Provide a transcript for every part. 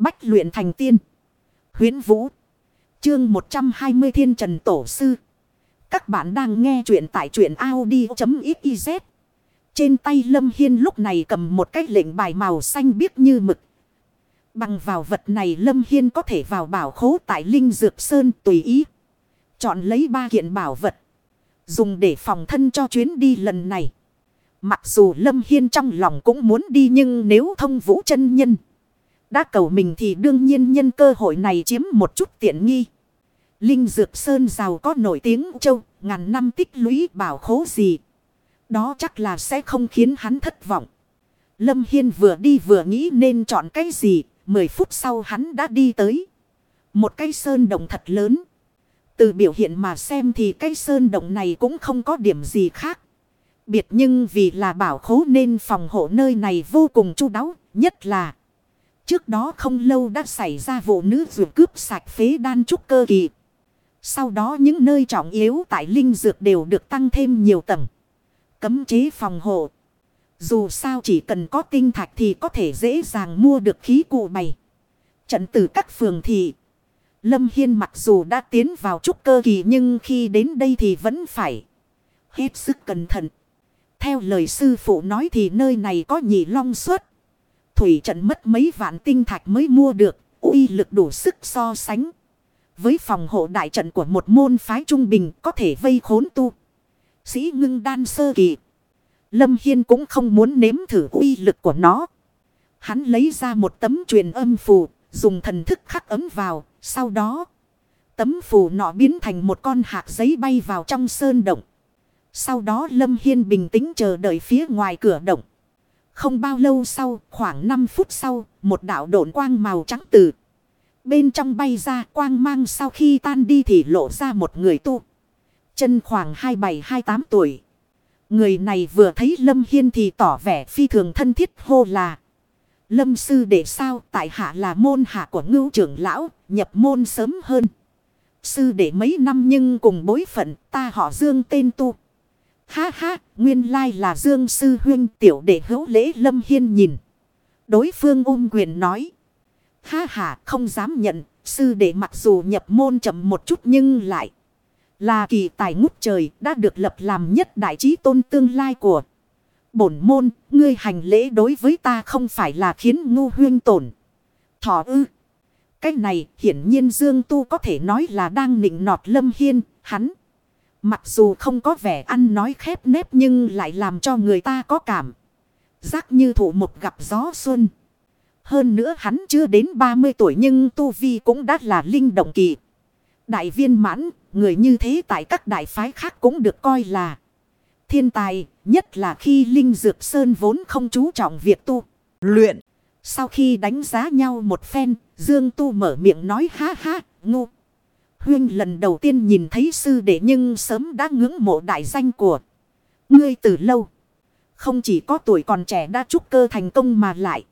Bách luyện thành tiên. Huyến Vũ. Chương 120 Thiên Trần Tổ Sư. Các bạn đang nghe truyện tại truyện Audi.xyz. Trên tay Lâm Hiên lúc này cầm một cái lệnh bài màu xanh biếc như mực. Bằng vào vật này Lâm Hiên có thể vào bảo khố tại Linh Dược Sơn tùy ý. Chọn lấy ba kiện bảo vật. Dùng để phòng thân cho chuyến đi lần này. Mặc dù Lâm Hiên trong lòng cũng muốn đi nhưng nếu thông vũ chân nhân. Đã cầu mình thì đương nhiên nhân cơ hội này chiếm một chút tiện nghi. Linh Dược Sơn giàu có nổi tiếng châu, ngàn năm tích lũy bảo khố gì. Đó chắc là sẽ không khiến hắn thất vọng. Lâm Hiên vừa đi vừa nghĩ nên chọn cái gì, 10 phút sau hắn đã đi tới. Một cái sơn đồng thật lớn. Từ biểu hiện mà xem thì cái sơn động này cũng không có điểm gì khác. Biệt nhưng vì là bảo khố nên phòng hộ nơi này vô cùng chu đáo, nhất là Trước đó không lâu đã xảy ra vụ nữ dược cướp sạch phế đan trúc cơ kỳ. Sau đó những nơi trọng yếu tại linh dược đều được tăng thêm nhiều tầng. Cấm chế phòng hộ. Dù sao chỉ cần có tinh thạch thì có thể dễ dàng mua được khí cụ bày. Trận từ các phường thị. Lâm Hiên mặc dù đã tiến vào trúc cơ kỳ nhưng khi đến đây thì vẫn phải hết sức cẩn thận. Theo lời sư phụ nói thì nơi này có nhị long suất thủy trận mất mấy vạn tinh thạch mới mua được, uy lực đủ sức so sánh. Với phòng hộ đại trận của một môn phái trung bình có thể vây khốn tu. Sĩ ngưng đan sơ kỳ. Lâm Hiên cũng không muốn nếm thử uy lực của nó. Hắn lấy ra một tấm truyền âm phù, dùng thần thức khắc ấm vào, sau đó. Tấm phù nọ biến thành một con hạt giấy bay vào trong sơn động. Sau đó Lâm Hiên bình tĩnh chờ đợi phía ngoài cửa động. Không bao lâu sau, khoảng 5 phút sau, một đạo độn quang màu trắng từ. Bên trong bay ra quang mang sau khi tan đi thì lộ ra một người tu. Chân khoảng 27-28 tuổi. Người này vừa thấy Lâm Hiên thì tỏ vẻ phi thường thân thiết hô là. Lâm sư để sao tại hạ là môn hạ của ngưu trưởng lão, nhập môn sớm hơn. Sư để mấy năm nhưng cùng bối phận ta họ dương tên tu. Ha ha, nguyên lai là Dương Sư huynh tiểu đệ hữu lễ Lâm Hiên nhìn. Đối phương ung quyền nói. Ha ha, không dám nhận, sư đệ mặc dù nhập môn chậm một chút nhưng lại. Là kỳ tài ngút trời đã được lập làm nhất đại trí tôn tương lai của. Bổn môn, ngươi hành lễ đối với ta không phải là khiến ngu huyên tổn. Thỏ ư. Cách này hiển nhiên Dương Tu có thể nói là đang nịnh nọt Lâm Hiên, hắn. Mặc dù không có vẻ ăn nói khép nếp nhưng lại làm cho người ta có cảm. Giác như thủ một gặp gió xuân. Hơn nữa hắn chưa đến 30 tuổi nhưng Tu Vi cũng đã là linh động kỳ. Đại viên mãn, người như thế tại các đại phái khác cũng được coi là thiên tài. Nhất là khi Linh Dược Sơn vốn không chú trọng việc tu, luyện. Sau khi đánh giá nhau một phen, Dương Tu mở miệng nói ha ha, ngu. Huyên lần đầu tiên nhìn thấy sư đệ nhưng sớm đã ngưỡng mộ đại danh của ngươi từ lâu. Không chỉ có tuổi còn trẻ đã trúc cơ thành công mà lại.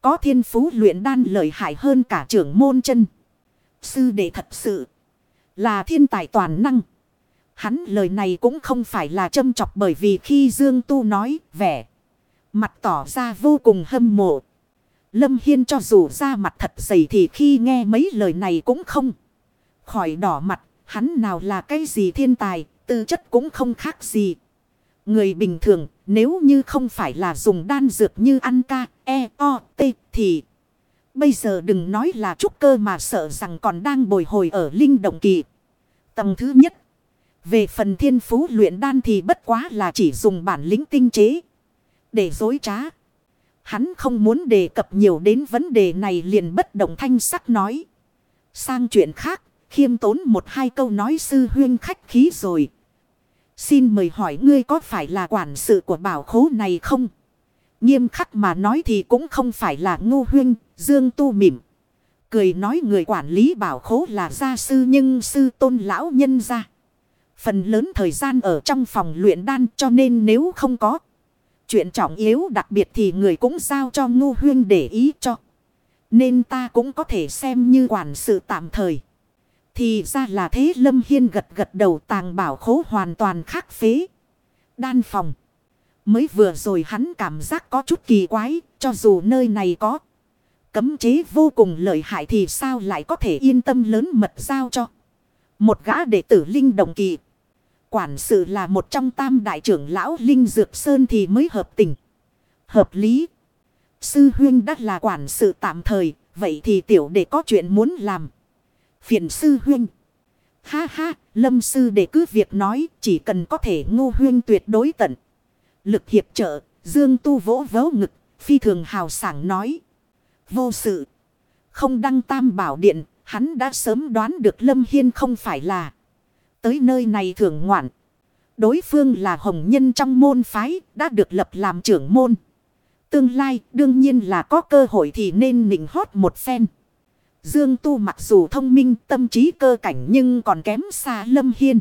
Có thiên phú luyện đan lợi hại hơn cả trưởng môn chân. Sư đệ thật sự là thiên tài toàn năng. Hắn lời này cũng không phải là châm chọc bởi vì khi Dương Tu nói vẻ. Mặt tỏ ra vô cùng hâm mộ. Lâm Hiên cho dù ra mặt thật dày thì khi nghe mấy lời này cũng không khỏi đỏ mặt, hắn nào là cái gì thiên tài, tư chất cũng không khác gì. Người bình thường, nếu như không phải là dùng đan dược như ăn ca, e, o, t, thì... Bây giờ đừng nói là trúc cơ mà sợ rằng còn đang bồi hồi ở linh động kỳ. Tầng thứ nhất. Về phần thiên phú luyện đan thì bất quá là chỉ dùng bản lĩnh tinh chế. Để dối trá. Hắn không muốn đề cập nhiều đến vấn đề này liền bất động thanh sắc nói. Sang chuyện khác, Khiêm tốn một hai câu nói sư huyên khách khí rồi. Xin mời hỏi ngươi có phải là quản sự của bảo khố này không? Nghiêm khắc mà nói thì cũng không phải là ngu huyên, dương tu mỉm. Cười nói người quản lý bảo khố là gia sư nhưng sư tôn lão nhân ra. Phần lớn thời gian ở trong phòng luyện đan cho nên nếu không có. Chuyện trọng yếu đặc biệt thì người cũng giao cho ngu huyên để ý cho. Nên ta cũng có thể xem như quản sự tạm thời. Thì ra là thế Lâm Hiên gật gật đầu tàng bảo khố hoàn toàn khác phế. Đan phòng. Mới vừa rồi hắn cảm giác có chút kỳ quái, cho dù nơi này có. Cấm chế vô cùng lợi hại thì sao lại có thể yên tâm lớn mật giao cho. Một gã đệ tử Linh Đồng Kỳ. Quản sự là một trong tam đại trưởng lão Linh Dược Sơn thì mới hợp tình. Hợp lý. Sư huyên đã là quản sự tạm thời. Vậy thì tiểu đệ có chuyện muốn làm. Phiền sư huyên. Ha ha, lâm sư để cứ việc nói chỉ cần có thể ngô huyên tuyệt đối tận. Lực hiệp trợ, dương tu vỗ vỗ ngực, phi thường hào sảng nói. Vô sự. Không đăng tam bảo điện, hắn đã sớm đoán được lâm hiên không phải là. Tới nơi này thường ngoạn. Đối phương là hồng nhân trong môn phái, đã được lập làm trưởng môn. Tương lai đương nhiên là có cơ hội thì nên nịnh hót một phen. Dương Tu mặc dù thông minh tâm trí cơ cảnh nhưng còn kém xa Lâm Hiên.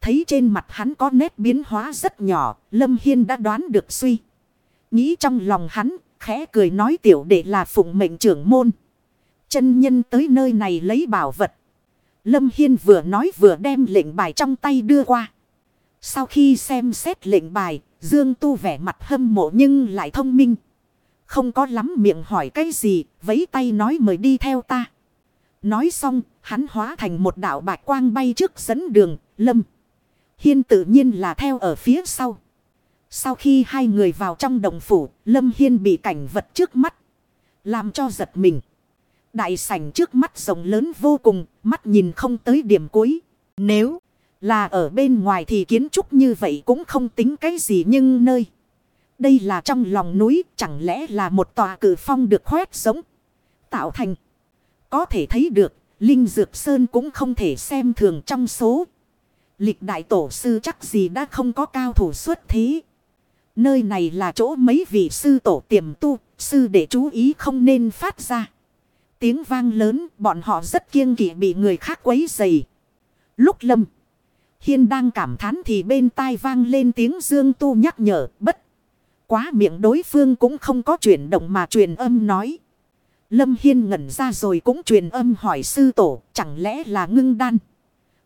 Thấy trên mặt hắn có nét biến hóa rất nhỏ, Lâm Hiên đã đoán được suy. Nghĩ trong lòng hắn, khẽ cười nói tiểu đệ là phụng mệnh trưởng môn. Chân nhân tới nơi này lấy bảo vật. Lâm Hiên vừa nói vừa đem lệnh bài trong tay đưa qua. Sau khi xem xét lệnh bài, Dương Tu vẻ mặt hâm mộ nhưng lại thông minh. Không có lắm miệng hỏi cái gì, vấy tay nói mời đi theo ta. Nói xong, hắn hóa thành một đạo bạch quang bay trước dẫn đường, lâm. Hiên tự nhiên là theo ở phía sau. Sau khi hai người vào trong đồng phủ, Lâm Hiên bị cảnh vật trước mắt. Làm cho giật mình. Đại sảnh trước mắt rộng lớn vô cùng, mắt nhìn không tới điểm cuối. Nếu là ở bên ngoài thì kiến trúc như vậy cũng không tính cái gì nhưng nơi. Đây là trong lòng núi, chẳng lẽ là một tòa cử phong được khoét giống, tạo thành. Có thể thấy được, Linh Dược Sơn cũng không thể xem thường trong số. Lịch đại tổ sư chắc gì đã không có cao thủ xuất thế. Nơi này là chỗ mấy vị sư tổ tiềm tu, sư để chú ý không nên phát ra. Tiếng vang lớn, bọn họ rất kiêng kỵ bị người khác quấy dày. Lúc lâm, Hiên đang cảm thán thì bên tai vang lên tiếng dương tu nhắc nhở, bất quá miệng đối phương cũng không có chuyển động mà truyền âm nói. Lâm Hiên ngẩn ra rồi cũng truyền âm hỏi sư tổ, chẳng lẽ là ngưng đan.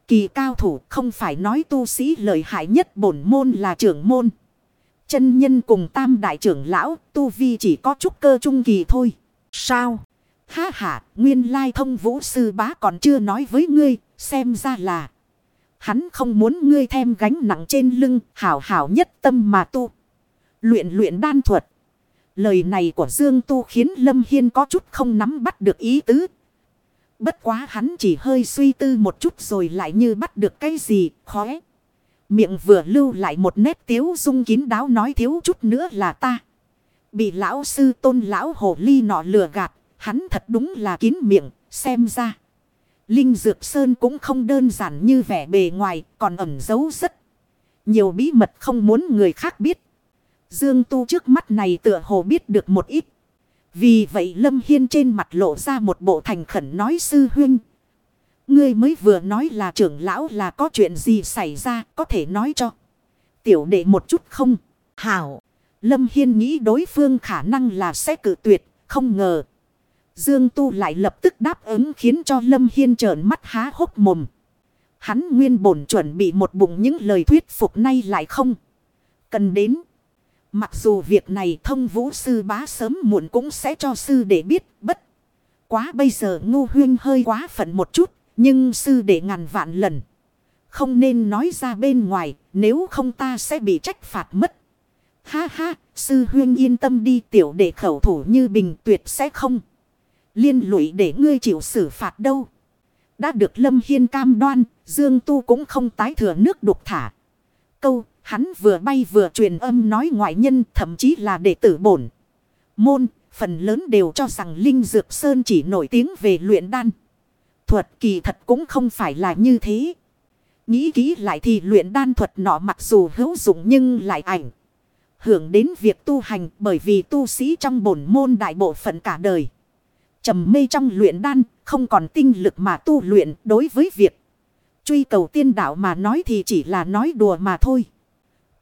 Kỳ cao thủ không phải nói tu sĩ lợi hại nhất bổn môn là trưởng môn. Chân nhân cùng tam đại trưởng lão, tu vi chỉ có chút cơ trung kỳ thôi. Sao? Ha ha, nguyên lai thông vũ sư bá còn chưa nói với ngươi, xem ra là. Hắn không muốn ngươi thêm gánh nặng trên lưng, hảo hảo nhất tâm mà tu. Luyện luyện đan thuật. Lời này của Dương Tu khiến Lâm Hiên có chút không nắm bắt được ý tứ. Bất quá hắn chỉ hơi suy tư một chút rồi lại như bắt được cái gì, khóe. Miệng vừa lưu lại một nét tiếu dung kín đáo nói thiếu chút nữa là ta. Bị lão sư tôn lão hồ ly nọ lừa gạt, hắn thật đúng là kín miệng, xem ra. Linh Dược Sơn cũng không đơn giản như vẻ bề ngoài, còn ẩn giấu rất nhiều bí mật không muốn người khác biết. Dương Tu trước mắt này tựa hồ biết được một ít. Vì vậy Lâm Hiên trên mặt lộ ra một bộ thành khẩn nói sư huynh. Ngươi mới vừa nói là trưởng lão là có chuyện gì xảy ra có thể nói cho. Tiểu đệ một chút không? Hảo. Lâm Hiên nghĩ đối phương khả năng là sẽ cử tuyệt, không ngờ. Dương Tu lại lập tức đáp ứng khiến cho Lâm Hiên trợn mắt há hốc mồm. Hắn nguyên bổn chuẩn bị một bụng những lời thuyết phục nay lại không. Cần đến. Mặc dù việc này thông vũ sư bá sớm muộn cũng sẽ cho sư để biết, bất. Quá bây giờ ngu huyên hơi quá phận một chút. Nhưng sư để ngàn vạn lần. Không nên nói ra bên ngoài. Nếu không ta sẽ bị trách phạt mất. Ha ha. Sư huyên yên tâm đi, tiểu để khẩu thủ như bình tuyệt sẽ không. Liên lụy để ngươi chịu xử phạt đâu. Đã được Lâm Hiên cam đoan. Dương Tu cũng không tái thừa nước đục thả. Câu Hắn vừa bay vừa truyền âm nói ngoại nhân thậm chí là đệ tử bổn. Môn, phần lớn đều cho rằng Linh Dược Sơn chỉ nổi tiếng về luyện đan. Thuật kỳ thật cũng không phải là như thế. Nghĩ kỹ lại thì luyện đan thuật nọ mặc dù hữu dụng nhưng lại ảnh. Hưởng đến việc tu hành bởi vì tu sĩ trong bổn môn đại bộ phận cả đời. trầm mê trong luyện đan, không còn tinh lực mà tu luyện đối với việc. Truy cầu tiên đạo mà nói thì chỉ là nói đùa mà thôi.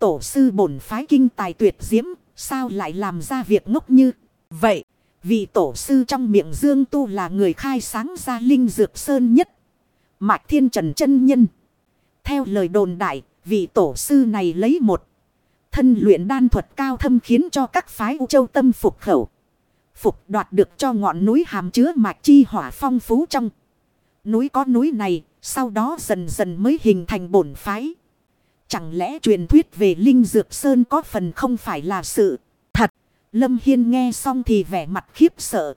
Tổ sư bổn phái kinh tài tuyệt diễm, sao lại làm ra việc ngốc như vậy? Vì tổ sư trong miệng Dương Tu là người khai sáng ra linh dược sơn nhất. Mạch Thiên Trần chân Nhân. Theo lời đồn đại, vị tổ sư này lấy một thân luyện đan thuật cao thâm khiến cho các phái U Châu tâm phục khẩu. phục đoạt được cho ngọn núi hàm chứa mạch chi hỏa phong phú trong. Núi có núi này, sau đó dần dần mới hình thành bổn phái. Chẳng lẽ truyền thuyết về Linh Dược Sơn có phần không phải là sự thật? Lâm Hiên nghe xong thì vẻ mặt khiếp sợ.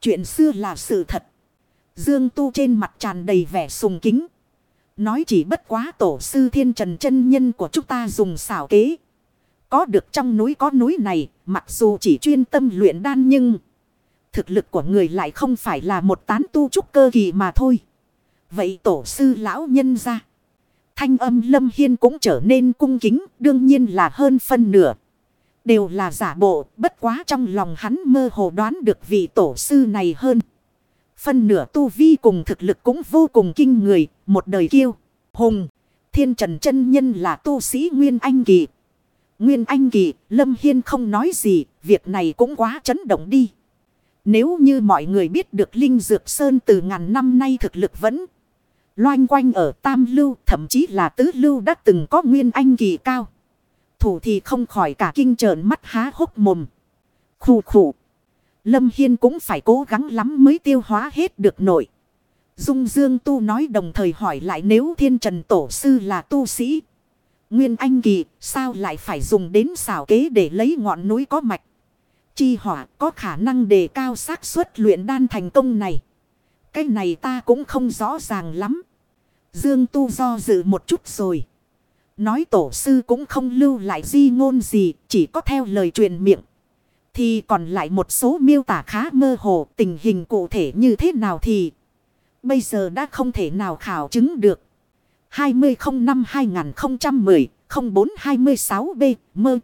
Chuyện xưa là sự thật. Dương Tu trên mặt tràn đầy vẻ sùng kính. Nói chỉ bất quá tổ sư thiên trần chân nhân của chúng ta dùng xảo kế. Có được trong núi có núi này, mặc dù chỉ chuyên tâm luyện đan nhưng... Thực lực của người lại không phải là một tán tu trúc cơ kỳ mà thôi. Vậy tổ sư lão nhân ra. Thanh âm lâm hiên cũng trở nên cung kính, đương nhiên là hơn phân nửa. Đều là giả bộ, bất quá trong lòng hắn mơ hồ đoán được vị tổ sư này hơn. Phân nửa tu vi cùng thực lực cũng vô cùng kinh người, một đời kiêu, hùng. Thiên trần chân nhân là tu sĩ Nguyên Anh Kỳ. Nguyên Anh Kỳ, Lâm Hiên không nói gì, việc này cũng quá chấn động đi. Nếu như mọi người biết được Linh Dược Sơn từ ngàn năm nay thực lực vẫn loanh quanh ở Tam Lưu, thậm chí là Tứ Lưu đã từng có Nguyên Anh Kỳ cao. Thủ thì không khỏi cả kinh trợn mắt há hốc mồm. Khủ khủ. Lâm Hiên cũng phải cố gắng lắm mới tiêu hóa hết được nội. Dung Dương Tu nói đồng thời hỏi lại nếu thiên trần tổ sư là tu sĩ. Nguyên Anh Kỳ sao lại phải dùng đến xảo kế để lấy ngọn núi có mạch. Chi hỏa có khả năng đề cao xác suất luyện đan thành công này. Cái này ta cũng không rõ ràng lắm. Dương Tu do dự một chút rồi. Nói tổ sư cũng không lưu lại di ngôn gì, chỉ có theo lời truyền miệng. Thì còn lại một số miêu tả khá mơ hồ tình hình cụ thể như thế nào thì bây giờ đã không thể nào khảo chứng được. 2005-2010-0426B mơ